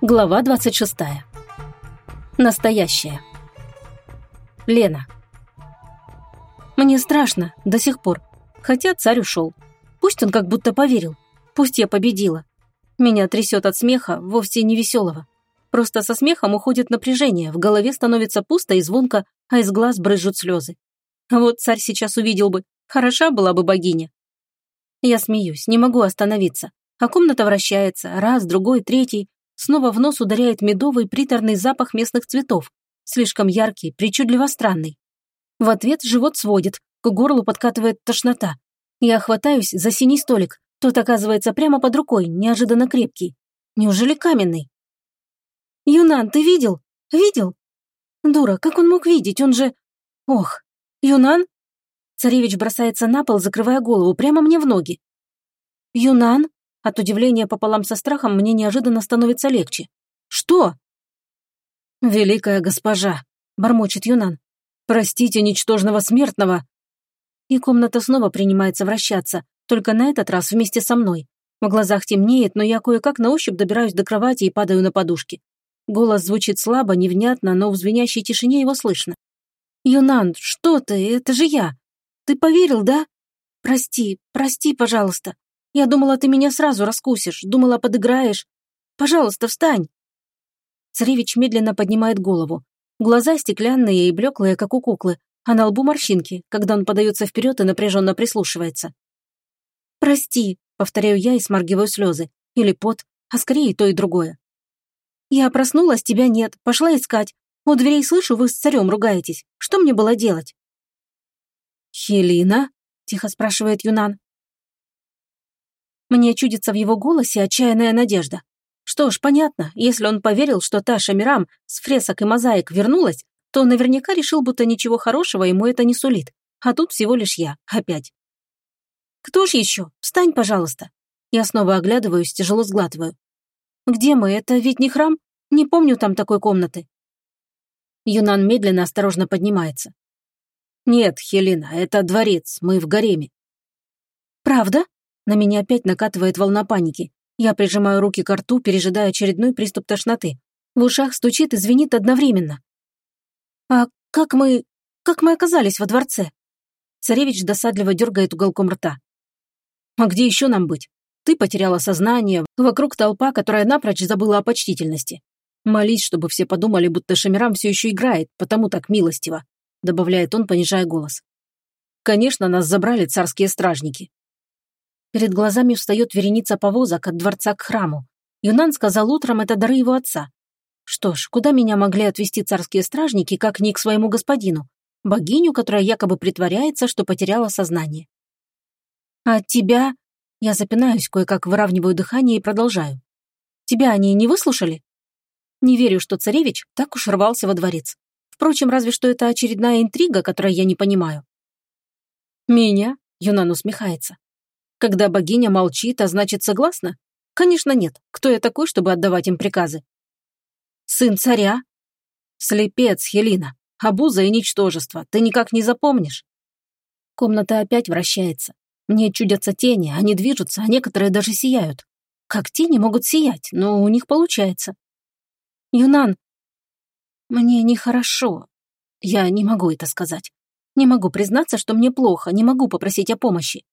Глава 26. Настоящая. Лена. Мне страшно до сих пор, хотя царь ушел. Пусть он как будто поверил, пусть я победила. Меня трясет от смеха, вовсе не веселого. Просто со смехом уходит напряжение, в голове становится пусто и звонко, а из глаз брызжут слезы. Вот царь сейчас увидел бы, хороша была бы богиня. Я смеюсь, не могу остановиться, а комната вращается, раз, другой, третий, Снова в нос ударяет медовый приторный запах местных цветов, слишком яркий, причудливо странный. В ответ живот сводит, к горлу подкатывает тошнота. Я хватаюсь за синий столик, тот оказывается прямо под рукой, неожиданно крепкий. Неужели каменный? «Юнан, ты видел? Видел?» «Дура, как он мог видеть? Он же...» «Ох, Юнан?» Царевич бросается на пол, закрывая голову, прямо мне в ноги. «Юнан?» От удивления пополам со страхом мне неожиданно становится легче. «Что?» «Великая госпожа», — бормочет Юнан. «Простите ничтожного смертного». И комната снова принимается вращаться, только на этот раз вместе со мной. В глазах темнеет, но я кое-как на ощупь добираюсь до кровати и падаю на подушки. Голос звучит слабо, невнятно, но в звенящей тишине его слышно. «Юнан, что ты? Это же я! Ты поверил, да? Прости, прости, пожалуйста. Я думала, ты меня сразу раскусишь, думала, подыграешь. Пожалуйста, встань!» Царевич медленно поднимает голову. Глаза стеклянные и блеклые, как у куклы, а на лбу морщинки, когда он подается вперед и напряженно прислушивается. «Прости», — повторяю я и сморгиваю слезы. Или пот, а скорее то, и другое. «Я проснулась, тебя нет, пошла искать. У дверей слышу, вы с царем ругаетесь. Что мне было делать?» «Хелина?» — тихо спрашивает Юнан. Мне чудится в его голосе отчаянная надежда. Что ж, понятно, если он поверил, что та Шамирам с фресок и мозаик вернулась, то наверняка решил, будто ничего хорошего ему это не сулит. А тут всего лишь я, опять. «Кто ж еще? Встань, пожалуйста». Я снова оглядываюсь, тяжело сглатываю. «Где мы? Это ведь не храм? Не помню там такой комнаты». Юнан медленно, осторожно поднимается. «Нет, Хелина, это дворец, мы в гареме». «Правда?» На меня опять накатывает волна паники. Я прижимаю руки к рту, пережидая очередной приступ тошноты. В ушах стучит и звенит одновременно. «А как мы... как мы оказались во дворце?» Царевич досадливо дергает уголком рта. «А где еще нам быть? Ты потеряла сознание, вокруг толпа, которая напрочь забыла о почтительности. Молись, чтобы все подумали, будто Шамирам все еще играет, потому так милостиво», добавляет он, понижая голос. «Конечно, нас забрали царские стражники. Перед глазами встает вереница повозок от дворца к храму. Юнан сказал утром, это дары его отца. Что ж, куда меня могли отвезти царские стражники, как не к своему господину? Богиню, которая якобы притворяется, что потеряла сознание. А тебя... Я запинаюсь, кое-как выравниваю дыхание и продолжаю. Тебя они не выслушали? Не верю, что царевич так уж рвался во дворец. Впрочем, разве что это очередная интрига, которой я не понимаю. «Меня?» — Юнан усмехается. Когда богиня молчит, а значит согласна? Конечно, нет. Кто я такой, чтобы отдавать им приказы? Сын царя? Слепец, Хелина. Абуза и ничтожество. Ты никак не запомнишь. Комната опять вращается. Мне чудятся тени, они движутся, а некоторые даже сияют. Как тени могут сиять, но у них получается. Юнан, мне нехорошо. Я не могу это сказать. Не могу признаться, что мне плохо, не могу попросить о помощи.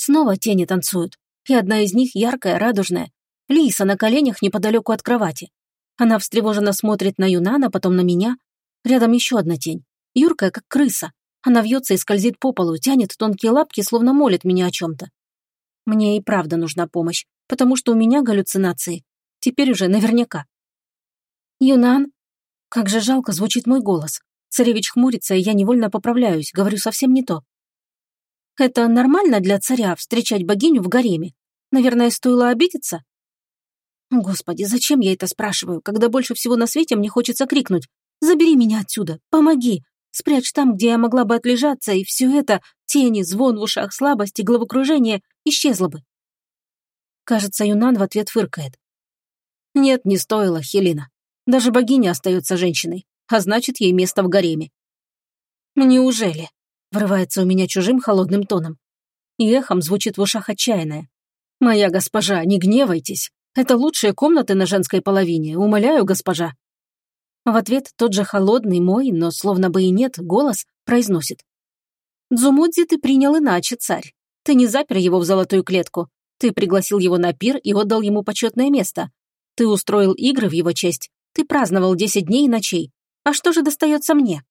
Снова тени танцуют, и одна из них яркая, радужная. Лиса на коленях неподалеку от кровати. Она встревоженно смотрит на Юнана, потом на меня. Рядом еще одна тень. Юркая, как крыса. Она вьется и скользит по полу, тянет тонкие лапки, словно молит меня о чем-то. Мне и правда нужна помощь, потому что у меня галлюцинации. Теперь уже наверняка. «Юнан?» Как же жалко звучит мой голос. Царевич хмурится, и я невольно поправляюсь, говорю совсем не то. Это нормально для царя встречать богиню в гареме? Наверное, стоило обидеться? Господи, зачем я это спрашиваю, когда больше всего на свете мне хочется крикнуть «Забери меня отсюда! Помоги! Спрячь там, где я могла бы отлежаться, и все это, тени, звон в ушах, слабость и головокружение, исчезло бы». Кажется, Юнан в ответ фыркает. Нет, не стоило, Хелина. Даже богиня остается женщиной, а значит, ей место в гареме. Неужели? Врывается у меня чужим холодным тоном. И эхом звучит в ушах отчаянное. «Моя госпожа, не гневайтесь. Это лучшие комнаты на женской половине, умоляю, госпожа». В ответ тот же холодный мой, но словно бы и нет, голос произносит. «Дзумудзи ты принял иначе, царь. Ты не запер его в золотую клетку. Ты пригласил его на пир и отдал ему почетное место. Ты устроил игры в его честь. Ты праздновал десять дней и ночей. А что же достается мне?»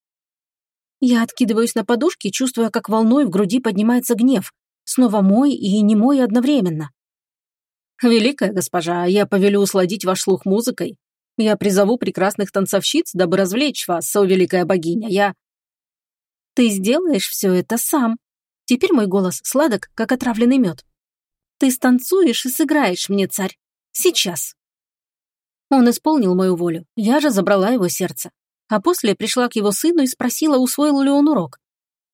Я откидываюсь на подушке, чувствуя, как волной в груди поднимается гнев. Снова мой и не мой одновременно. «Великая госпожа, я повелю усладить ваш слух музыкой. Я призову прекрасных танцовщиц, дабы развлечь вас, о великая богиня. Я...» «Ты сделаешь все это сам». Теперь мой голос сладок, как отравленный мед. «Ты станцуешь и сыграешь мне, царь. Сейчас». Он исполнил мою волю, я же забрала его сердце. А после пришла к его сыну и спросила, усвоил ли он урок.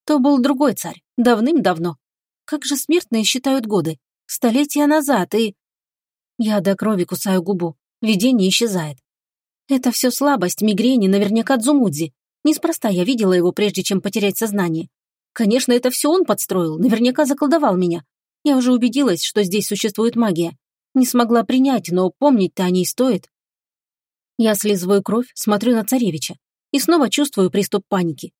То был другой царь, давным-давно. Как же смертные считают годы? Столетия назад, и... Я до крови кусаю губу, видение исчезает. Это все слабость, мигрени, наверняка Дзумудзи. Неспроста я видела его, прежде чем потерять сознание. Конечно, это все он подстроил, наверняка заколдовал меня. Я уже убедилась, что здесь существует магия. Не смогла принять, но помнить-то о ней стоит. Я слизываю кровь, смотрю на царевича и снова чувствую приступ паники.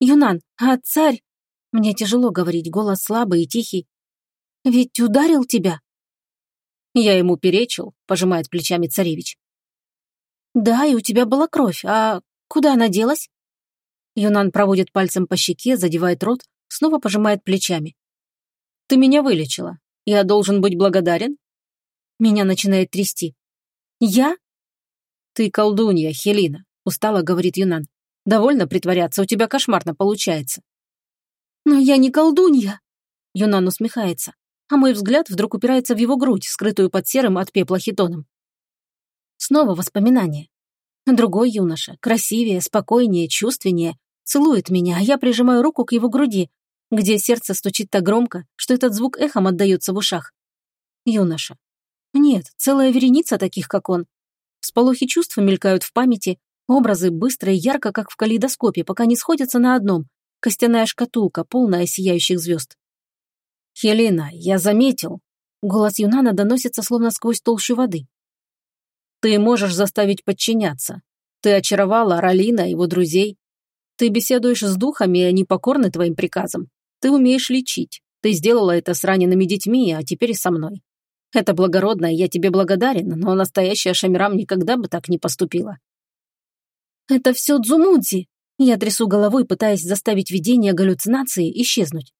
«Юнан, а царь...» Мне тяжело говорить, голос слабый и тихий. «Ведь ударил тебя?» «Я ему перечил», — пожимает плечами царевич. «Да, и у тебя была кровь, а куда она делась?» Юнан проводит пальцем по щеке, задевает рот, снова пожимает плечами. «Ты меня вылечила. Я должен быть благодарен?» Меня начинает трясти. «Я?» «Ты колдунья, Хелина. Устало говорит Юнан. Довольно притворяться, у тебя кошмарно получается. Но я не колдунья. Юнан усмехается, а мой взгляд вдруг упирается в его грудь, скрытую под серым от пепла хитоном. Снова воспоминание. Другой юноша, красивее, спокойнее, чувственнее, целует меня, а я прижимаю руку к его груди, где сердце стучит так громко, что этот звук эхом отдается в ушах. Юноша. Нет, целая вереница таких, как он. Всполохи чувств мелькают в памяти, Образы быстро и ярко, как в калейдоскопе, пока не сходятся на одном. Костяная шкатулка, полная сияющих звезд. «Хелена, я заметил». Голос Юнана доносится словно сквозь толщу воды. «Ты можешь заставить подчиняться. Ты очаровала Ролина, его друзей. Ты беседуешь с духами, и они покорны твоим приказам. Ты умеешь лечить. Ты сделала это с ранеными детьми, а теперь и со мной. Это благородно, и я тебе благодарен, но настоящая Шамирам никогда бы так не поступила. Это все Дзумудзи. Я трясу головой, пытаясь заставить видение галлюцинации исчезнуть.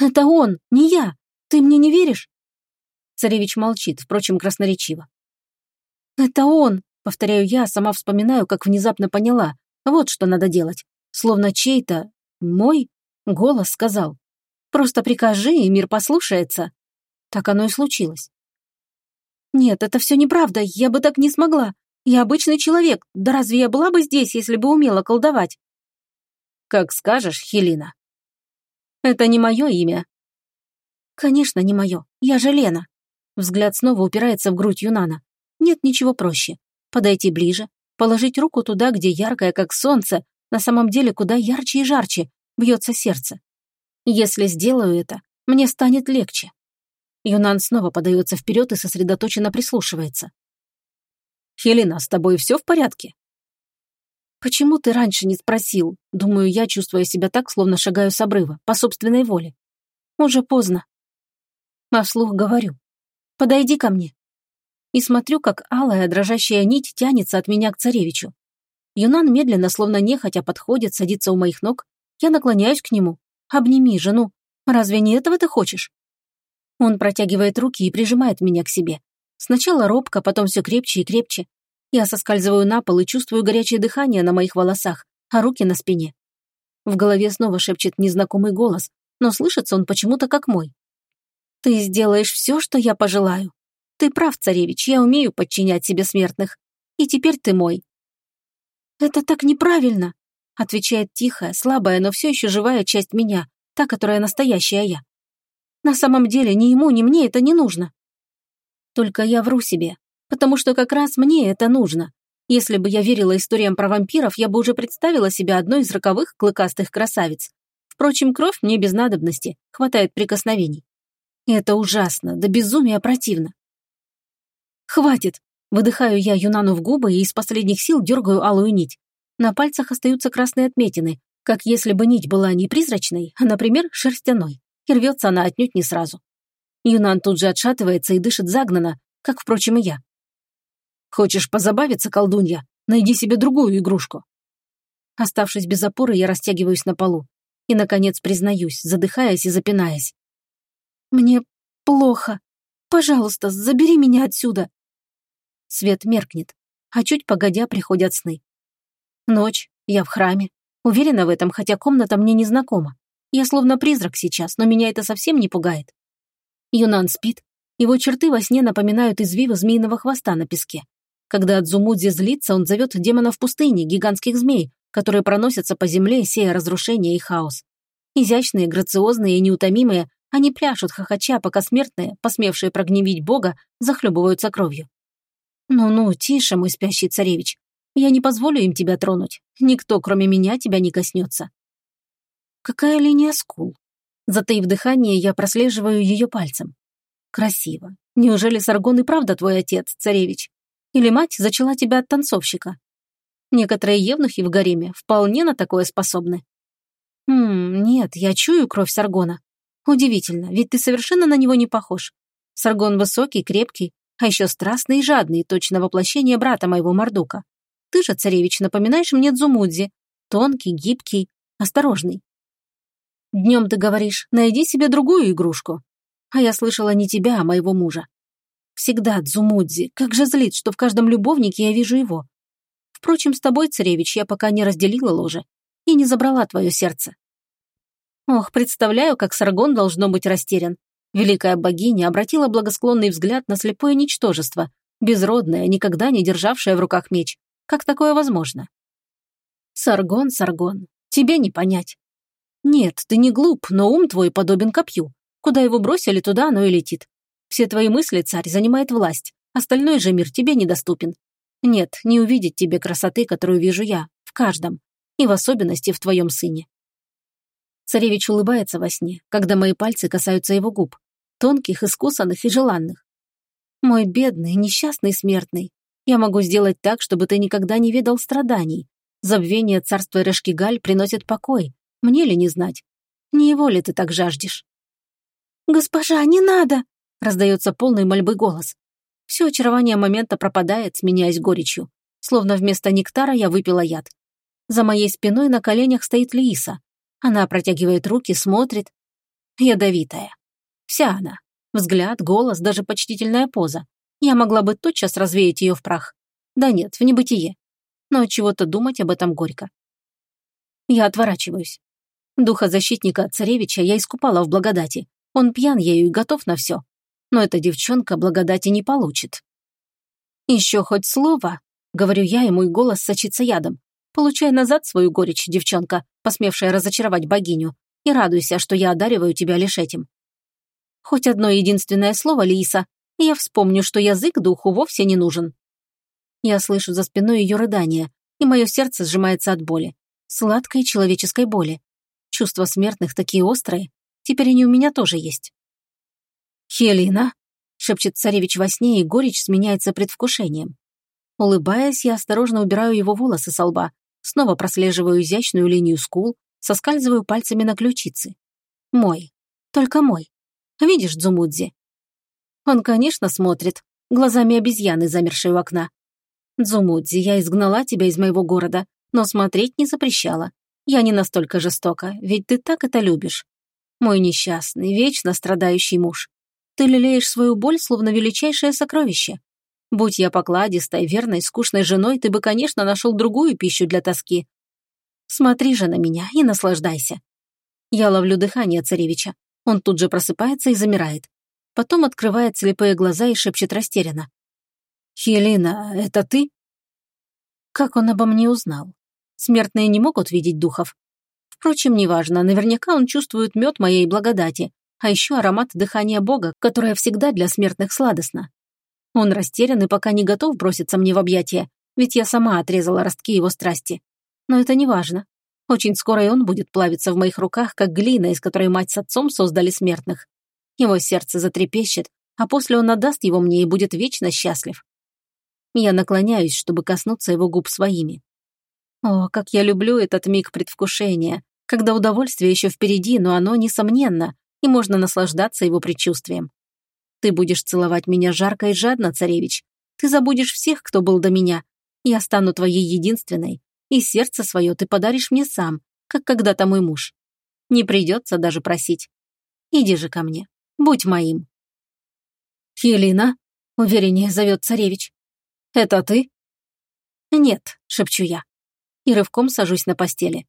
Это он, не я. Ты мне не веришь? Царевич молчит, впрочем, красноречиво. Это он, повторяю я, сама вспоминаю, как внезапно поняла. Вот что надо делать. Словно чей-то, мой, голос сказал. Просто прикажи, и мир послушается. Так оно и случилось. Нет, это все неправда, я бы так не смогла. Я обычный человек, да разве я была бы здесь, если бы умела колдовать? Как скажешь, Хелина. Это не мое имя. Конечно, не мое. Я же Лена. Взгляд снова упирается в грудь Юнана. Нет ничего проще. Подойти ближе, положить руку туда, где яркое, как солнце, на самом деле куда ярче и жарче, бьется сердце. Если сделаю это, мне станет легче. Юнан снова подается вперед и сосредоточенно прислушивается. «Хелена, с тобой все в порядке?» «Почему ты раньше не спросил?» Думаю я, чувствуя себя так, словно шагаю с обрыва, по собственной воле. Уже поздно. А вслух говорю. «Подойди ко мне». И смотрю, как алая дрожащая нить тянется от меня к царевичу. Юнан медленно, словно нехотя, подходит, садится у моих ног. Я наклоняюсь к нему. «Обними жену. Разве не этого ты хочешь?» Он протягивает руки и прижимает меня к себе. Сначала робко, потом все крепче и крепче. Я соскальзываю на пол и чувствую горячее дыхание на моих волосах, а руки на спине. В голове снова шепчет незнакомый голос, но слышится он почему-то как мой. «Ты сделаешь все, что я пожелаю. Ты прав, царевич, я умею подчинять себе смертных. И теперь ты мой». «Это так неправильно», — отвечает тихая, слабая, но все еще живая часть меня, та, которая настоящая я. «На самом деле ни ему, ни мне это не нужно. Только я вру себе, потому что как раз мне это нужно. Если бы я верила историям про вампиров, я бы уже представила себя одной из роковых клыкастых красавиц. Впрочем, кровь мне без надобности, хватает прикосновений. Это ужасно, до безумия противно. «Хватит!» Выдыхаю я Юнану в губы и из последних сил дергаю алую нить. На пальцах остаются красные отметины, как если бы нить была не призрачной, а, например, шерстяной. И рвется она отнюдь не сразу. Юнан тут же отшатывается и дышит загнанно, как, впрочем, и я. «Хочешь позабавиться, колдунья? Найди себе другую игрушку». Оставшись без опоры, я растягиваюсь на полу. И, наконец, признаюсь, задыхаясь и запинаясь. «Мне плохо. Пожалуйста, забери меня отсюда». Свет меркнет, а чуть погодя приходят сны. Ночь, я в храме. Уверена в этом, хотя комната мне не знакома. Я словно призрак сейчас, но меня это совсем не пугает. Юнан спит. Его черты во сне напоминают извивы змеиного хвоста на песке. Когда Адзумудзи злится, он зовет демонов пустыни, гигантских змей, которые проносятся по земле, сея разрушение и хаос. Изящные, грациозные и неутомимые, они пляшут хохоча, пока смертные, посмевшие прогневить Бога, захлебываются кровью. «Ну-ну, тише, мой спящий царевич. Я не позволю им тебя тронуть. Никто, кроме меня, тебя не коснется». Какая линия скул? Затаив дыхание, я прослеживаю ее пальцем. Красиво. Неужели Саргон и правда твой отец, царевич? Или мать зачала тебя от танцовщика? Некоторые евнухи в гареме вполне на такое способны. Хм, нет, я чую кровь Саргона. Удивительно, ведь ты совершенно на него не похож. Саргон высокий, крепкий, а еще страстный и жадный, точно воплощение брата моего Мордука. Ты же, царевич, напоминаешь мне Дзумудзи. Тонкий, гибкий, осторожный. Днем ты говоришь, найди себе другую игрушку. А я слышала не тебя, а моего мужа. Всегда Дзумудзи, как же злит, что в каждом любовнике я вижу его. Впрочем, с тобой, царевич, я пока не разделила ложе и не забрала твое сердце. Ох, представляю, как Саргон должно быть растерян. Великая богиня обратила благосклонный взгляд на слепое ничтожество, безродное, никогда не державшее в руках меч. Как такое возможно? Саргон, Саргон, тебе не понять. Нет, ты не глуп, но ум твой подобен копью. Куда его бросили, туда оно и летит. Все твои мысли царь занимает власть, остальной же мир тебе недоступен. Нет, не увидеть тебе красоты, которую вижу я, в каждом, и в особенности в твоем сыне. Царевич улыбается во сне, когда мои пальцы касаются его губ, тонких, искусанных и желанных. Мой бедный, несчастный смертный, я могу сделать так, чтобы ты никогда не видел страданий. Забвение царства Решкигаль приносит покой. Мне ли не знать? Не его ли ты так жаждешь? «Госпожа, не надо!» — раздается полный мольбы голос. Все очарование момента пропадает, сменяясь горечью. Словно вместо нектара я выпила яд. За моей спиной на коленях стоит Лииса. Она протягивает руки, смотрит. Ядовитая. Вся она. Взгляд, голос, даже почтительная поза. Я могла бы тотчас развеять ее в прах. Да нет, в небытие. Но чего-то думать об этом горько. Я отворачиваюсь. Духа защитника царевича я искупала в благодати. Он пьян ею и готов на все но эта девчонка благодати не получит. «Еще хоть слово», — говорю я, и мой голос сочится ядом. Получай назад свою горечь, девчонка, посмевшая разочаровать богиню, и радуйся, что я одариваю тебя лишь этим. Хоть одно единственное слово, Лиса, и я вспомню, что язык духу вовсе не нужен. Я слышу за спиной ее рыдание, и мое сердце сжимается от боли. Сладкой человеческой боли. Чувства смертных такие острые. Теперь они у меня тоже есть. «Хелина!» — шепчет царевич во сне, и горечь сменяется предвкушением. Улыбаясь, я осторожно убираю его волосы со лба, снова прослеживаю изящную линию скул, соскальзываю пальцами на ключицы. Мой. Только мой. Видишь, Дзумудзи? Он, конечно, смотрит, глазами обезьяны, замершей у окна. Дзумудзи, я изгнала тебя из моего города, но смотреть не запрещала. Я не настолько жестока, ведь ты так это любишь. Мой несчастный, вечно страдающий муж. Ты лелеешь свою боль, словно величайшее сокровище. Будь я покладистой, верной, скучной женой, ты бы, конечно, нашел другую пищу для тоски. Смотри же на меня и наслаждайся. Я ловлю дыхание царевича. Он тут же просыпается и замирает. Потом открывает слепые глаза и шепчет растерянно. «Хелена, это ты?» Как он обо мне узнал? Смертные не могут видеть духов. Впрочем, неважно, наверняка он чувствует мед моей благодати, а еще аромат дыхания Бога, которое всегда для смертных сладостно. Он растерян и пока не готов броситься мне в объятия, ведь я сама отрезала ростки его страсти. Но это не важно. Очень скоро и он будет плавиться в моих руках, как глина, из которой мать с отцом создали смертных. Его сердце затрепещет, а после он отдаст его мне и будет вечно счастлив. Я наклоняюсь, чтобы коснуться его губ своими. О, как я люблю этот миг предвкушения, когда удовольствие еще впереди, но оно несомненно, и можно наслаждаться его предчувствием. Ты будешь целовать меня жарко и жадно, царевич. Ты забудешь всех, кто был до меня. Я стану твоей единственной, и сердце свое ты подаришь мне сам, как когда-то мой муж. Не придется даже просить. Иди же ко мне, будь моим. «Елена?» — увереннее зовет царевич. «Это ты?» «Нет», — шепчу я. И рывком сажусь на постели.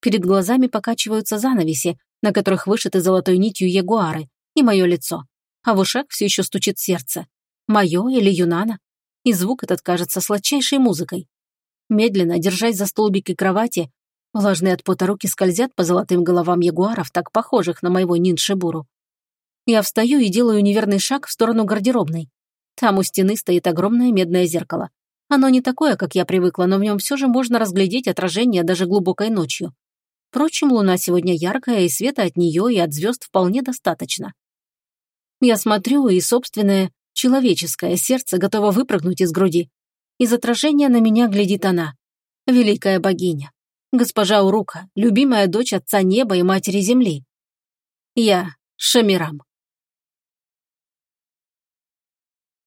Перед глазами покачиваются занавеси, на которых вышиты золотой нитью ягуары, и мое лицо. А в ушах все еще стучит сердце. Мое или Юнана? И звук этот кажется сладчайшей музыкой. Медленно, держась за столбики кровати, влажные от пота руки скользят по золотым головам ягуаров, так похожих на моего Ниншибуру. Я встаю и делаю неверный шаг в сторону гардеробной. Там у стены стоит огромное медное зеркало. Оно не такое, как я привыкла, но в нем все же можно разглядеть отражение даже глубокой ночью. Впрочем, луна сегодня яркая, и света от нее и от звезд вполне достаточно. Я смотрю, и собственное человеческое сердце готово выпрыгнуть из груди. Из отражения на меня глядит она, великая богиня, госпожа Урука, любимая дочь отца неба и матери земли. Я Шамирам.